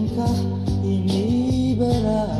Mungkinkah ini berarti